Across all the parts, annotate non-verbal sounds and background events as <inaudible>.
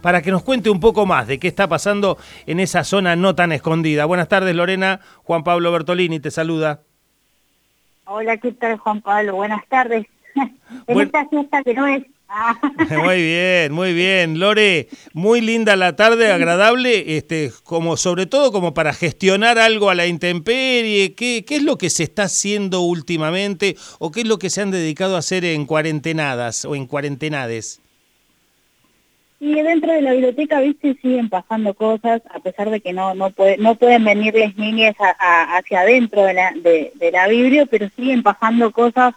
para que nos cuente un poco más de qué está pasando en esa zona no tan escondida. Buenas tardes, Lorena. Juan Pablo Bertolini te saluda. Hola, ¿qué tal, Juan Pablo? Buenas tardes. <laughs> en esta fiesta que no es <laughs> muy bien, muy bien. Lore, muy linda la tarde, agradable, este, como sobre todo como para gestionar algo a la intemperie. ¿Qué, ¿Qué es lo que se está haciendo últimamente o qué es lo que se han dedicado a hacer en cuarentenadas o en cuarentenades? Y dentro de la biblioteca, viste, siguen pasando cosas, a pesar de que no no, puede, no pueden venirles niñas hacia adentro de la, de, la biblia, pero siguen pasando cosas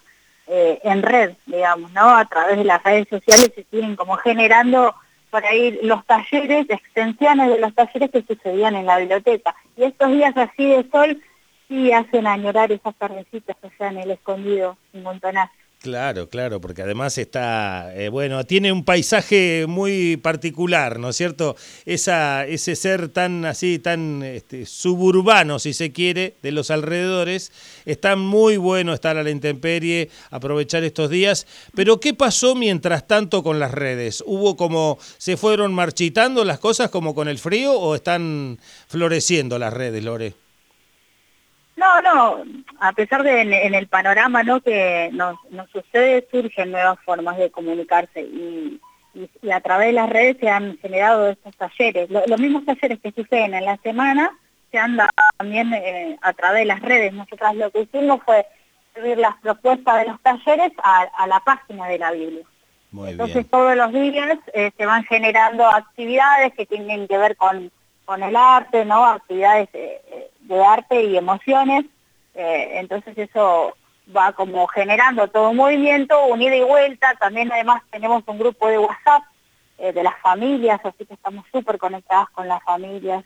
eh, en red, digamos, ¿no? A través de las redes sociales se siguen como generando por ahí los talleres, extensiones de los talleres que sucedían en la biblioteca. Y estos días así de sol sí hacen añorar esas tardecitas allá en el escondido, en Montonazo. Claro, claro, porque además está, eh, bueno, tiene un paisaje muy particular, ¿no es cierto? Esa, ese ser tan así, tan este, suburbano, si se quiere, de los alrededores, está muy bueno estar a la intemperie, aprovechar estos días. Pero ¿qué pasó mientras tanto con las redes? ¿Hubo como, se fueron marchitando las cosas como con el frío o están floreciendo las redes, Lore? No, no, a pesar de en, el panorama ¿no? que nos, sucede, surgen nuevas formas de comunicarse y, a través de las redes se han generado estos talleres. los mismos talleres que suceden en la semana se han dado también eh, a través de las redes. Nosotras lo que hicimos fue subir las propuestas de los talleres a, la página de la Biblia. Entonces todos los días eh, se van generando actividades que tienen que ver con, con el arte, ¿no? Actividades eh, de arte y emociones, eh, entonces eso va como generando todo un movimiento, un ida y vuelta, también además tenemos un grupo de WhatsApp eh, de las familias, así que estamos súper conectadas con las familias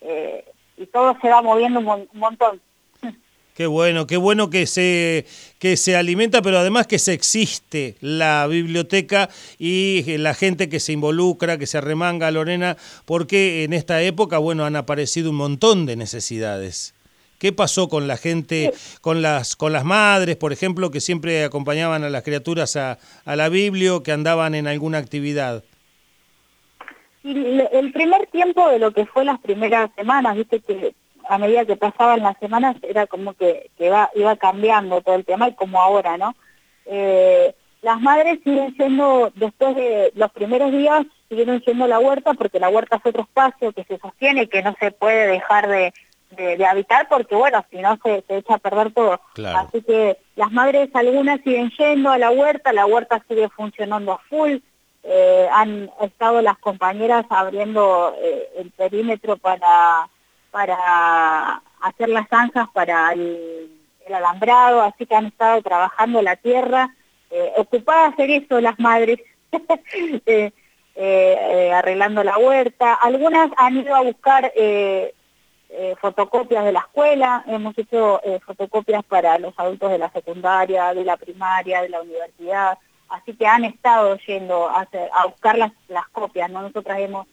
eh, y todo se va moviendo un, montón. Qué bueno, qué bueno que se, que se alimenta, pero además que se existe la biblioteca y la gente que se involucra, que se remanga, Lorena, porque en esta época, bueno, han aparecido un montón de necesidades. ¿Qué pasó con la gente, con las, con las madres, por ejemplo, que siempre acompañaban a las criaturas a, a la Biblia, que andaban en alguna actividad? El primer tiempo de lo que fue las primeras semanas, viste que a medida que pasaban las semanas era como que, iba cambiando todo el tema y como ahora, ¿no? Eh, las madres siguen siendo, después de los primeros días, siguieron siendo la huerta porque la huerta es otro espacio que se sostiene y que no se puede dejar de, habitar porque, bueno, si no se, echa a perder todo. Así que las madres algunas siguen yendo a la huerta, la huerta sigue funcionando a full. Eh, han estado las compañeras abriendo eh, el perímetro para para hacer las zanjas para el, alambrado, así que han estado trabajando la tierra, eh, ocupadas en eso las madres, <laughs> eh, eh, arreglando la huerta. Algunas han ido a buscar fotocopias de la escuela, hemos hecho fotocopias para los adultos de la secundaria, de la primaria, de la universidad, así que han estado yendo a, hacer, a buscar las, las copias, ¿no? Nosotras hemos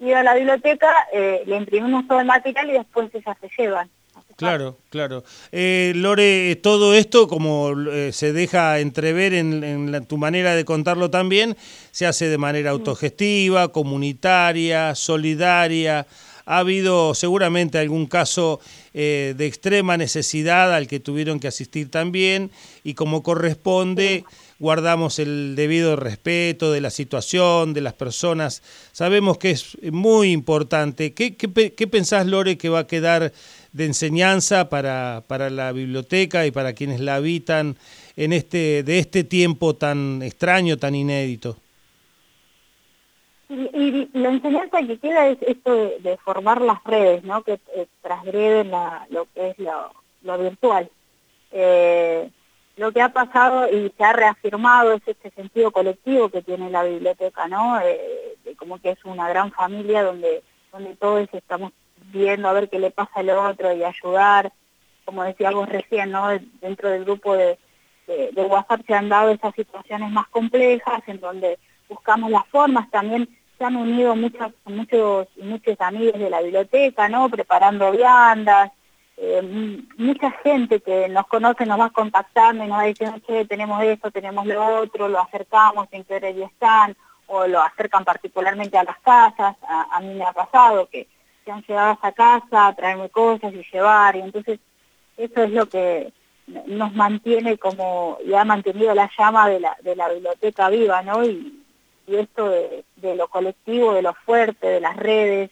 ido a la biblioteca, eh, le imprimimos todo el material y después ellas se llevan. Claro, claro. Eh, Lore, todo esto, como eh, se deja entrever en, tu manera de contarlo también, se hace de manera autogestiva, comunitaria, solidaria. Ha habido seguramente algún caso de extrema necesidad al que tuvieron que asistir también y como corresponde guardamos el debido respeto de la situación, de las personas. Sabemos que es muy importante. ¿Qué, qué, pensás, Lore, que va a quedar de enseñanza para, para la biblioteca y para quienes la habitan en este, de este tiempo tan extraño, tan inédito? Y, la enseñanza que queda es esto de, formar las redes, ¿no? que eh, transgreden lo que es lo, lo virtual. Eh, lo que ha pasado y se ha reafirmado es este sentido colectivo que tiene la biblioteca, ¿no? Eh, como que es una gran familia donde, donde todos estamos viendo a ver qué le pasa al otro y ayudar. Como decíamos recién, ¿no? Dentro del grupo de, WhatsApp se han dado esas situaciones más complejas en donde buscamos las formas. También se han unido muchos, muchos, muchos amigos de la biblioteca, ¿no? Preparando viandas, eh, mucha gente que nos conoce nos va contactando y nos va diciendo, que tenemos esto, tenemos lo otro, lo acercamos, en qué hora están, o lo acercan particularmente a las casas, a, mí me ha pasado que se han llegado a esa casa a traerme cosas y llevar, y entonces eso es lo que nos mantiene como, y ha mantenido la llama de la, de la biblioteca viva, ¿no? Y, esto de, lo colectivo, de lo fuerte, de las redes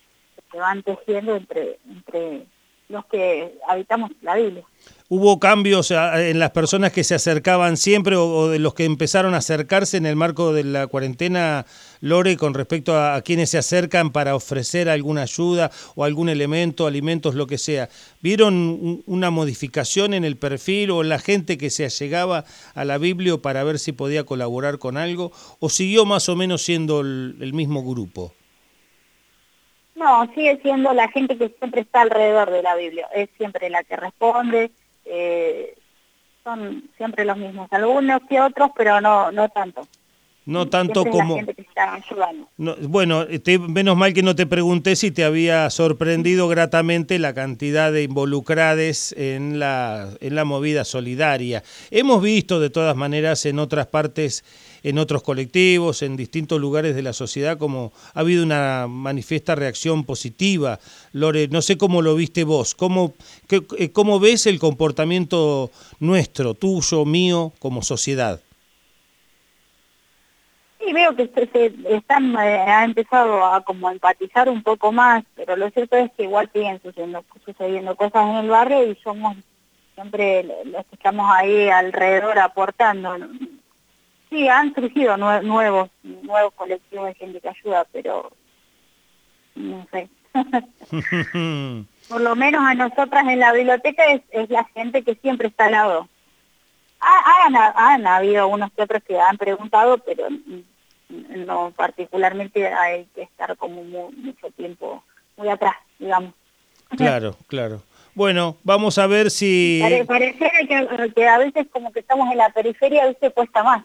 que van tejiendo entre, entre los que habitamos la Biblia. ¿Hubo cambios en las personas que se acercaban siempre o, de los que empezaron a acercarse en el marco de la cuarentena, Lore, con respecto a, quienes se acercan para ofrecer alguna ayuda o algún elemento, alimentos, lo que sea? ¿Vieron una modificación en el perfil o la gente que se allegaba a la Biblia para ver si podía colaborar con algo? ¿O siguió más o menos siendo el mismo grupo? No, sigue siendo la gente que siempre está alrededor de la Biblia, es siempre la que responde, eh, son siempre los mismos, algunos que otros, pero no, no tanto. No tanto como... bueno, menos mal que no te pregunté si te había sorprendido gratamente la cantidad de involucrades en la, en la movida solidaria. Hemos visto de todas maneras en otras partes, en otros colectivos, en distintos lugares de la sociedad, como ha habido una manifiesta reacción positiva. Lore, no sé cómo lo viste vos, cómo, eh, cómo ves el comportamiento nuestro, tuyo, mío, como sociedad. Sí, veo que se, están, eh, ha empezado a como empatizar un poco más, pero lo cierto es que igual siguen sucediendo, sucediendo cosas en el barrio y somos siempre los que estamos ahí alrededor aportando. Sí, han surgido nuevos, nuevos colectivos de gente que ayuda, pero no sé. <laughs> Por lo menos a nosotras en la biblioteca es, es la gente que siempre está al lado. Han, han, habido unos que otros que han preguntado, pero no particularmente hay que estar como mucho tiempo muy atrás, digamos. <laughs> Claro, claro. Bueno, vamos a ver si... pareciera que, a veces como que estamos en la periferia, a veces cuesta más.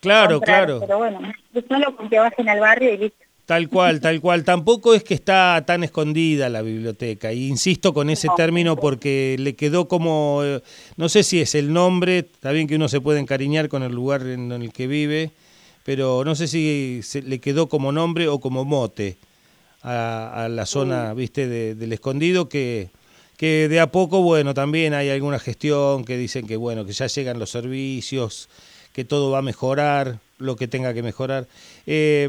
Claro, claro. Pero bueno, solo con que bajen al barrio y listo. Tal cual, <laughs> tal cual. Tampoco es que está tan escondida la biblioteca. Y insisto con ese término porque le quedó como, eh, no sé si es el nombre, está bien que uno se puede encariñar con el lugar en el que vive, pero no sé si se le quedó como nombre o como mote a, la zona, viste, del escondido, que, que de a poco, bueno, también hay alguna gestión que dicen que, bueno, que ya llegan los servicios, que todo va a mejorar, lo que tenga que mejorar. Eh,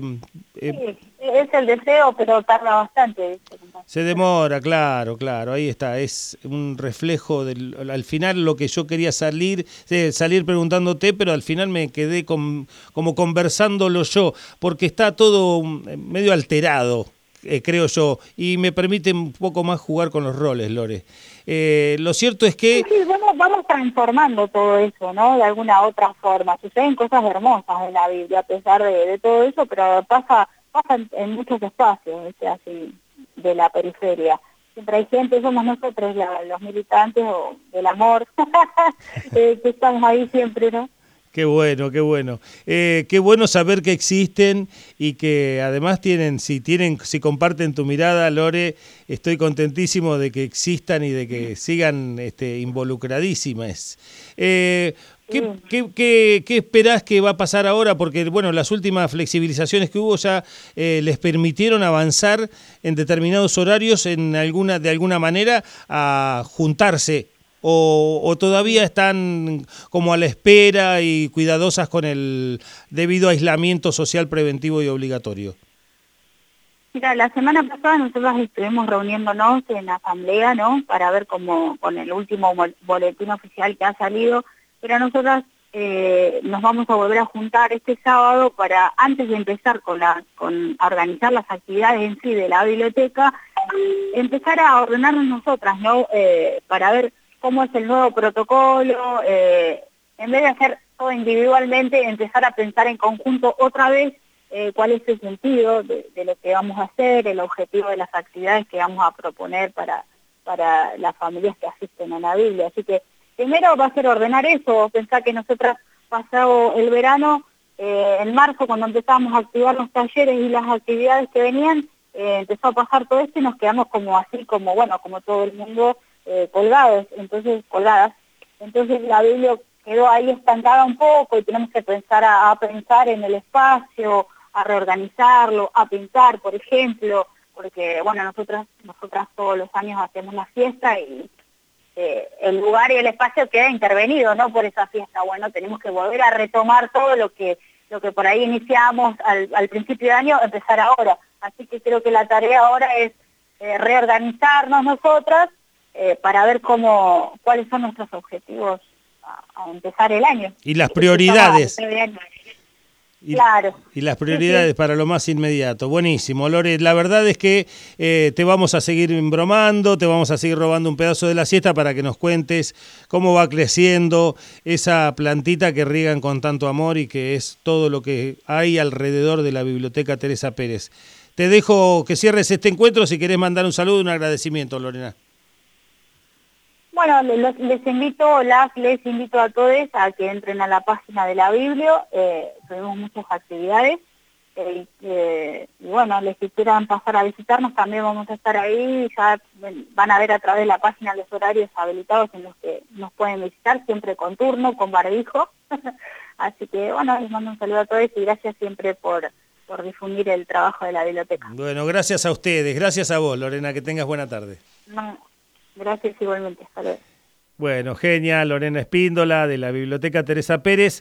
eh, es el deseo, pero tarda bastante. Se demora, claro, claro, ahí está, es un reflejo del, al final lo que yo quería salir, salir preguntándote, pero al final me quedé con, como conversándolo yo, porque está todo medio alterado, eh, creo yo, y me permite un poco más jugar con los roles, Lore. Eh, lo cierto es que... Sí, vamos, transformando todo eso, ¿no? De alguna otra forma. Suceden cosas hermosas en la Biblia a pesar de, todo eso, pero pasa, pasa en, muchos espacios, así, de la periferia. Siempre hay gente, somos nosotros los militantes o del amor, <laughs> eh, que estamos ahí siempre, ¿no? Qué bueno, qué bueno. Eh, qué bueno saber que existen y que además tienen, si tienen, si comparten tu mirada, Lore, estoy contentísimo de que existan y de que sigan este, involucradísimas. Eh, ¿Qué, qué, qué, esperás que va a pasar ahora? Porque, bueno, las últimas flexibilizaciones que hubo ya eh, les permitieron avanzar en determinados horarios, en alguna, de alguna manera, a juntarse o, todavía están como a la espera y cuidadosas con el debido aislamiento social preventivo y obligatorio? Mira, la semana pasada nosotros estuvimos reuniéndonos en asamblea, ¿no? Para ver cómo con el último boletín oficial que ha salido, pero nosotras eh, nos vamos a volver a juntar este sábado para, antes de empezar con, la, con organizar las actividades en sí de la biblioteca, empezar a ordenarnos nosotras, ¿no? Eh, para ver cómo es el nuevo protocolo, eh, en vez de hacer todo individualmente, empezar a pensar en conjunto otra vez eh, cuál es el sentido de, lo que vamos a hacer, el objetivo de las actividades que vamos a proponer para, para las familias que asisten a la Biblia. Así que primero va a ser ordenar eso, pensar que nosotras pasado el verano, eh, en marzo cuando empezamos a activar los talleres y las actividades que venían, empezó a pasar todo esto y nos quedamos como así, como bueno, como todo el mundo eh, colgados, entonces colgadas. Entonces la Biblia quedó ahí estancada un poco y tenemos que pensar a, pensar en el espacio, a reorganizarlo, a pintar, por ejemplo, porque, bueno, nosotras, nosotras todos los años hacemos la fiesta y eh, el lugar y el espacio queda intervenido, ¿no? Por esa fiesta. Bueno, tenemos que volver a retomar todo lo que, lo que por ahí iniciamos al, principio de año, empezar ahora. Así que creo que la tarea ahora es eh, reorganizarnos nosotras eh, para ver cómo, cuáles son nuestros objetivos a, empezar el año. Y las prioridades. Y, claro. Y las prioridades para lo más inmediato. Buenísimo, Lore. La verdad es que eh, te vamos a seguir bromando, te vamos a seguir robando un pedazo de la siesta para que nos cuentes cómo va creciendo esa plantita que riegan con tanto amor y que es todo lo que hay alrededor de la Biblioteca Teresa Pérez. Te dejo que cierres este encuentro si querés mandar un saludo y un agradecimiento, Lorena. Bueno, les, invito, las, les invito a todos a que entren a la página de la Biblia, eh, tenemos muchas actividades, eh, y bueno, les quisieran pasar a visitarnos, también vamos a estar ahí, ya van a ver a través de la página los horarios habilitados en los que nos pueden visitar, siempre con turno, con barbijo, <laughs> así que bueno, les mando un saludo a todos y gracias siempre por, por difundir el trabajo de la biblioteca. Bueno, gracias a ustedes, gracias a vos, Lorena, que tengas buena tarde. Gracias igualmente. Hasta luego. Bueno, genial, Lorena Espíndola de la Biblioteca Teresa Pérez.